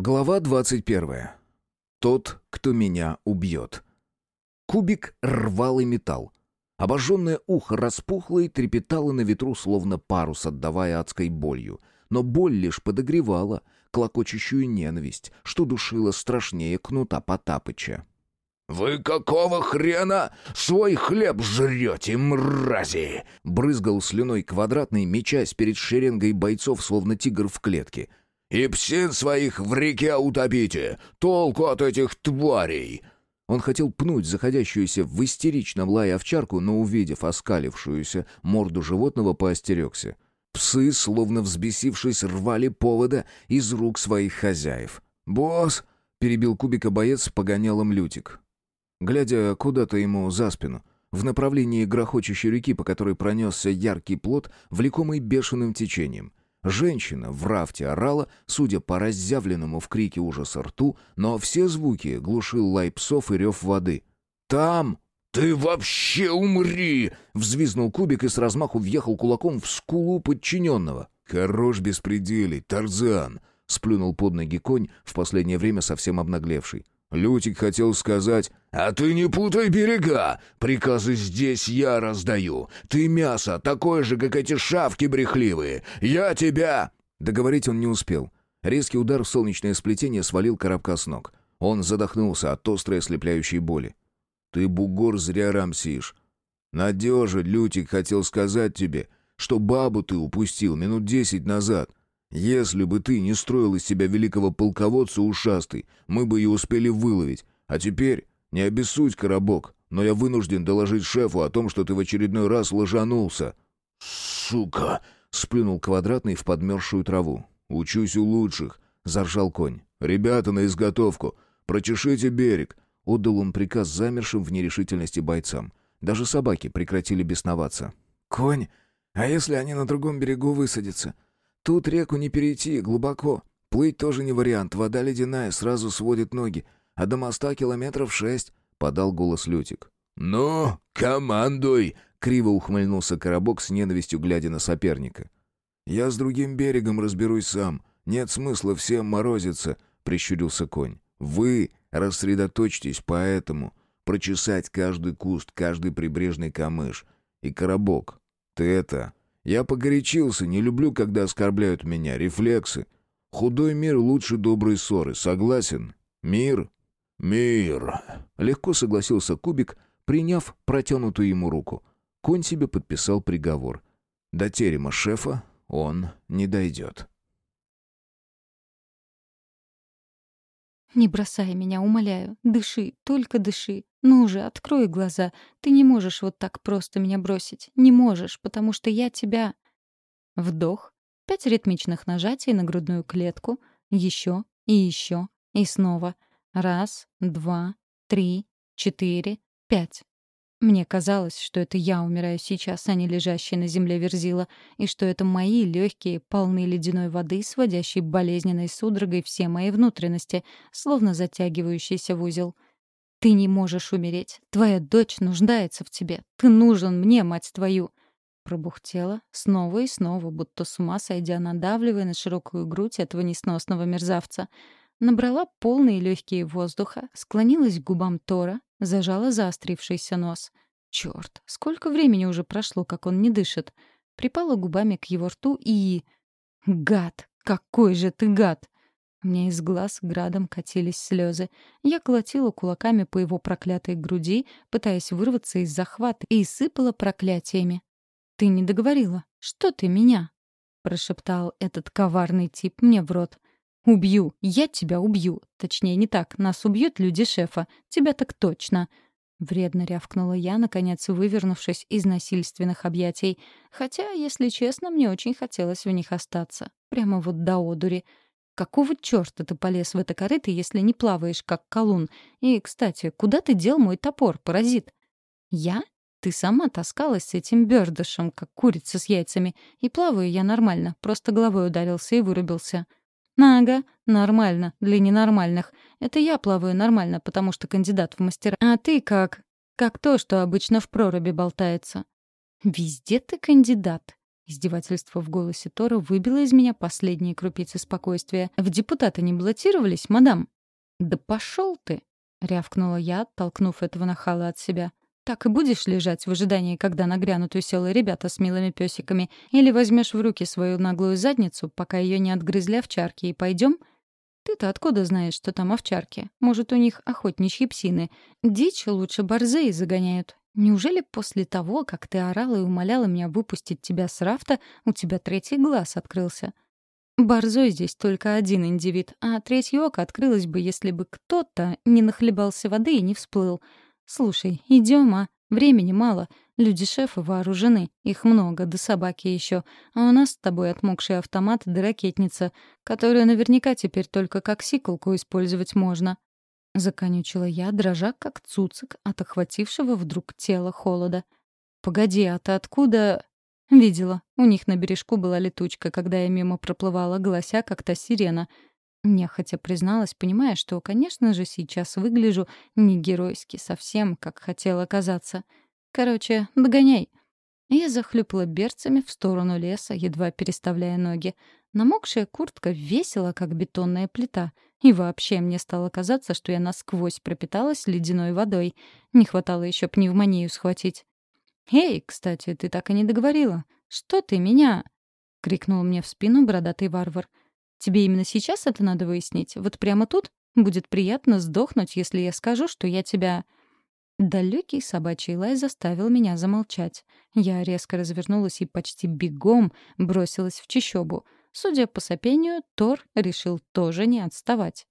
Глава 21. Тот, кто меня убьет. Кубик рвал и металл. Обожженное ухо распухло и трепетало на ветру, словно парус, отдавая адской болью. Но боль лишь подогревала клокочущую ненависть, что душила страшнее кнута Потапыча. «Вы какого хрена свой хлеб жрете, мрази?» Брызгал слюной квадратный, мечась перед шеренгой бойцов, словно тигр в клетке — «И псин своих в реке утопите! Толку от этих тварей!» Он хотел пнуть заходящуюся в истеричном лае овчарку, но, увидев оскалившуюся морду животного, поостерегся. Псы, словно взбесившись, рвали повода из рук своих хозяев. «Босс!» — перебил кубика боец с погонялом Лютик. Глядя куда-то ему за спину, в направлении грохочущей реки, по которой пронесся яркий плод, влекомый бешеным течением. Женщина в рафте орала, судя по разъявленному в крике ужаса рту, но все звуки глушил лай псов и рев воды. «Там!» «Ты вообще умри!» — взвизнул кубик и с размаху въехал кулаком в скулу подчиненного. «Хорош беспределить, Тарзан!» — сплюнул под ноги конь, в последнее время совсем обнаглевший. Лютик хотел сказать «А ты не путай берега! Приказы здесь я раздаю! Ты мясо, такое же, как эти шавки брехливые! Я тебя...» Договорить он не успел. Резкий удар в солнечное сплетение свалил коробка с ног. Он задохнулся от острой ослепляющей боли. «Ты, бугор, зря рамсишь. Надежа, Лютик хотел сказать тебе, что бабу ты упустил минут десять назад. Если бы ты не строил из себя великого полководца ушастый, мы бы ее успели выловить. А теперь не обессудь, коробок, но я вынужден доложить шефу о том, что ты в очередной раз ложанулся». «Сука!» — сплюнул квадратный в подмерзшую траву. «Учусь у лучших», — заржал конь. «Ребята, на изготовку! Прочешите берег!» — отдал он приказ замершим в нерешительности бойцам. Даже собаки прекратили бесноваться. «Конь, а если они на другом берегу высадятся?» Тут реку не перейти, глубоко. Плыть тоже не вариант, вода ледяная, сразу сводит ноги. А до моста километров шесть», — подал голос Лютик. «Ну, командуй!» — криво ухмыльнулся Коробок с ненавистью, глядя на соперника. «Я с другим берегом разберусь сам. Нет смысла всем морозиться», — прищурился конь. «Вы рассредоточьтесь по этому. Прочесать каждый куст, каждый прибрежный камыш. И Коробок, ты это, я погорячился, не люблю, когда оскорбляют меня. Рефлексы. Худой мир лучше доброй ссоры. Согласен? Мир? Мир. Легко согласился Кубик, приняв протянутую ему руку. Конь себе подписал приговор. До терема шефа он не дойдет. «Не бросай меня, умоляю. Дыши, только дыши. «Ну же, открой глаза. Ты не можешь вот так просто меня бросить. Не можешь, потому что я тебя...» Вдох. Пять ритмичных нажатий на грудную клетку. Еще и еще. И снова. Раз, два, три, четыре, пять. Мне казалось, что это я умираю сейчас, а не лежащий на земле верзила, и что это мои легкие, полны ледяной воды, сводящей болезненной судорогой все мои внутренности, словно затягивающийся в узел — ты не можешь умереть. Твоя дочь нуждается в тебе. Ты нужен мне, мать твою!» Пробухтела снова и снова, будто с ума сойдя, надавливая на широкую грудь этого несносного мерзавца. Набрала полные легкие воздуха, склонилась к губам Тора, зажала заострившийся нос. Черт, сколько времени уже прошло, как он не дышит. Припала губами к его рту и... Гад! Какой же ты гад! У меня из глаз градом катились слезы. Я колотила кулаками по его проклятой груди, пытаясь вырваться из захвата, и сыпала проклятиями. «Ты не договорила. Что ты меня?» — прошептал этот коварный тип мне в рот. «Убью! Я тебя убью! Точнее, не так. Нас убьют люди шефа. Тебя так точно!» Вредно рявкнула я, наконец вывернувшись из насильственных объятий. Хотя, если честно, мне очень хотелось в них остаться. Прямо вот до одури. Какого чёрта ты полез в это корыто, если не плаваешь, как колун? И, кстати, куда ты дел мой топор, паразит? Я? Ты сама таскалась с этим бёрдышем, как курица с яйцами. И плаваю я нормально, просто головой ударился и вырубился. Ага, нормально, для ненормальных. Это я плаваю нормально, потому что кандидат в мастера. А ты как? Как то, что обычно в проруби болтается. Везде ты кандидат. Издевательство в голосе Тора выбило из меня последние крупицы спокойствия. «В депутаты не баллотировались, мадам?» «Да пошел ты!» — рявкнула я, толкнув этого нахала от себя. «Так и будешь лежать в ожидании, когда нагрянут веселые ребята с милыми песиками, или возьмешь в руки свою наглую задницу, пока ее не отгрызли овчарки, и пойдем?» «Ты-то откуда знаешь, что там овчарки? Может, у них охотничьи псины? Дичь лучше борзые загоняют. Неужели после того, как ты орала и умоляла меня выпустить тебя с рафта, у тебя третий глаз открылся? Борзой здесь только один индивид, а третье око открылось бы, если бы кто-то не нахлебался воды и не всплыл. Слушай, идем, а? Времени мало. Люди шефа вооружены. Их много, да собаки еще. А у нас с тобой отмокший автомат да ракетница, которую наверняка теперь только как сиколку использовать можно. Законючила я, дрожа как цуцик от охватившего вдруг тела холода. «Погоди, а ты откуда...» «Видела. У них на бережку была летучка, когда я мимо проплывала, глася как-то сирена. Нехотя призналась, понимая, что, конечно же, сейчас выгляжу не геройски совсем, как хотела казаться. Короче, догоняй». Я захлюпала берцами в сторону леса, едва переставляя ноги. Намокшая куртка весила, как бетонная плита. И вообще мне стало казаться, что я насквозь пропиталась ледяной водой. Не хватало еще пневмонию схватить. «Эй, кстати, ты так и не договорила. Что ты меня?» — крикнул мне в спину бородатый варвар. «Тебе именно сейчас это надо выяснить? Вот прямо тут? Будет приятно сдохнуть, если я скажу, что я тебя...» Далекий собачий лай заставил меня замолчать. Я резко развернулась и почти бегом бросилась в чащобу — Судя по сопению, Тор решил тоже не отставать.